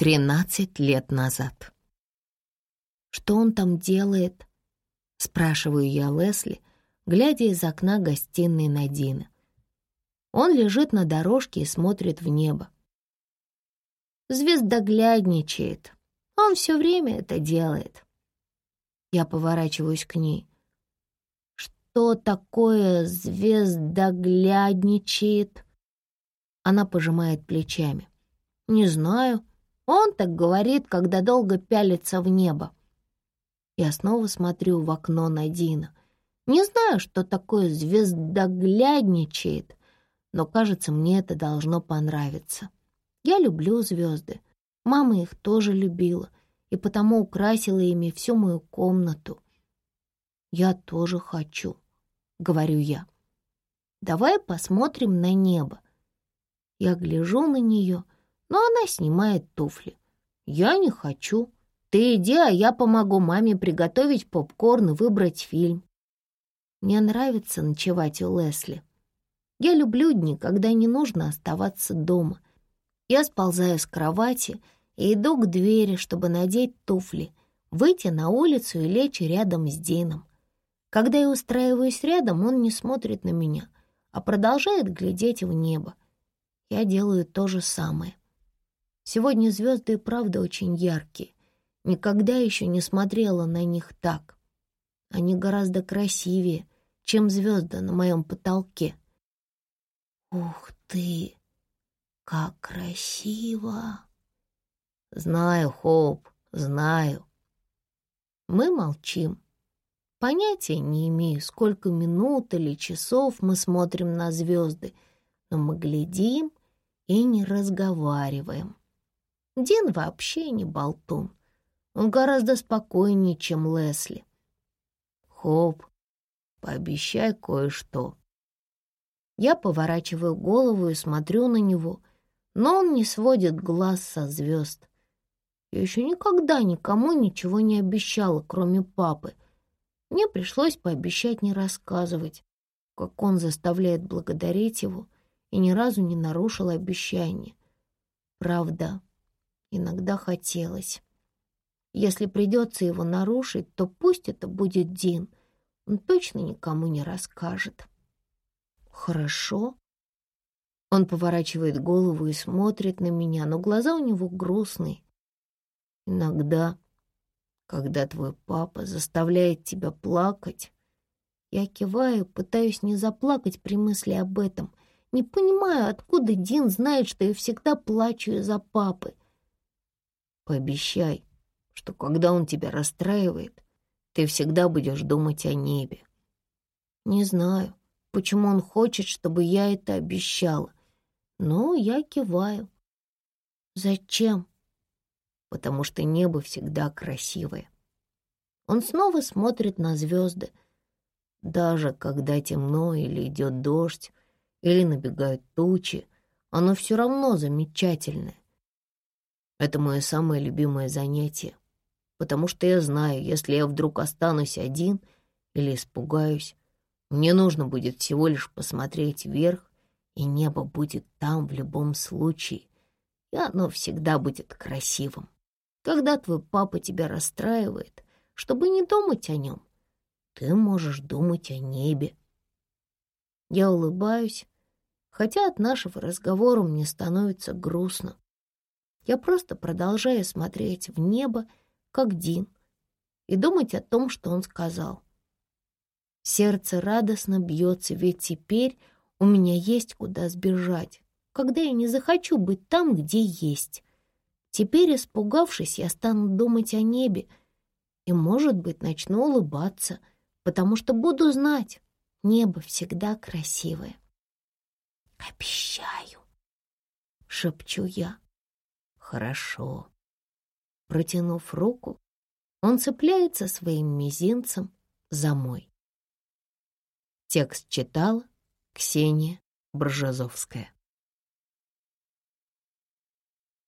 Тринадцать лет назад. «Что он там делает?» — спрашиваю я Лесли, глядя из окна гостиной на Дина. Он лежит на дорожке и смотрит в небо. Звездоглядничает. Он все время это делает. Я поворачиваюсь к ней. Что такое звездоглядничает? Она пожимает плечами. Не знаю. Он так говорит, когда долго пялится в небо. Я снова смотрю в окно на Дина. Не знаю, что такое звездоглядничает, но, кажется, мне это должно понравиться. Я люблю звезды. Мама их тоже любила и потому украсила ими всю мою комнату. «Я тоже хочу», — говорю я. «Давай посмотрим на небо». Я гляжу на нее — но она снимает туфли. «Я не хочу. Ты иди, а я помогу маме приготовить попкорн и выбрать фильм». Мне нравится ночевать у Лесли. Я люблю дни, когда не нужно оставаться дома. Я сползаю с кровати и иду к двери, чтобы надеть туфли, выйти на улицу и лечь рядом с Дином. Когда я устраиваюсь рядом, он не смотрит на меня, а продолжает глядеть в небо. Я делаю то же самое. Сегодня звезды и правда очень яркие. Никогда еще не смотрела на них так. Они гораздо красивее, чем звезды на моем потолке. Ух ты, как красиво! Знаю, Хоуп, знаю. Мы молчим. Понятия не имею, сколько минут или часов мы смотрим на звезды, но мы глядим и не разговариваем. Дин вообще не болтун. Он гораздо спокойнее, чем Лесли. Хоп, пообещай кое-что. Я поворачиваю голову и смотрю на него, но он не сводит глаз со звезд. Я еще никогда никому ничего не обещала, кроме папы. Мне пришлось пообещать не рассказывать, как он заставляет благодарить его и ни разу не нарушил обещание. Правда, иногда хотелось. Если придется его нарушить, то пусть это будет Дин. Он точно никому не расскажет. Хорошо. Он поворачивает голову и смотрит на меня, но глаза у него грустные. Иногда, когда твой папа заставляет тебя плакать, я киваю, пытаюсь не заплакать при мысли об этом. Не понимаю, откуда Дин знает, что я всегда плачу из-за папы. Пообещай, что когда он тебя расстраивает, ты всегда будешь думать о небе. Не знаю, почему он хочет, чтобы я это обещала, но я киваю. Зачем? Потому что небо всегда красивое. Он снова смотрит на звезды. Даже когда темно или идет дождь, или набегают тучи, оно все равно замечательное. Это мое самое любимое занятие, потому что я знаю, если я вдруг останусь один или испугаюсь, мне нужно будет всего лишь посмотреть вверх, и небо будет там в любом случае, и оно всегда будет красивым. Когда твой папа тебя расстраивает, чтобы не думать о нем, ты можешь думать о небе. Я улыбаюсь, хотя от нашего разговора мне становится грустно. Я просто продолжаю смотреть в небо, как Дин, и думать о том, что он сказал. Сердце радостно бьется, ведь теперь у меня есть куда сбежать, когда я не захочу быть там, где есть. Теперь, испугавшись, я стану думать о небе и, может быть, начну улыбаться, потому что буду знать, небо всегда красивое. «Обещаю», — шепчу я. Хорошо. Протянув руку, он цепляется своим мизинцем за мой. Текст читала Ксения Бржазовская.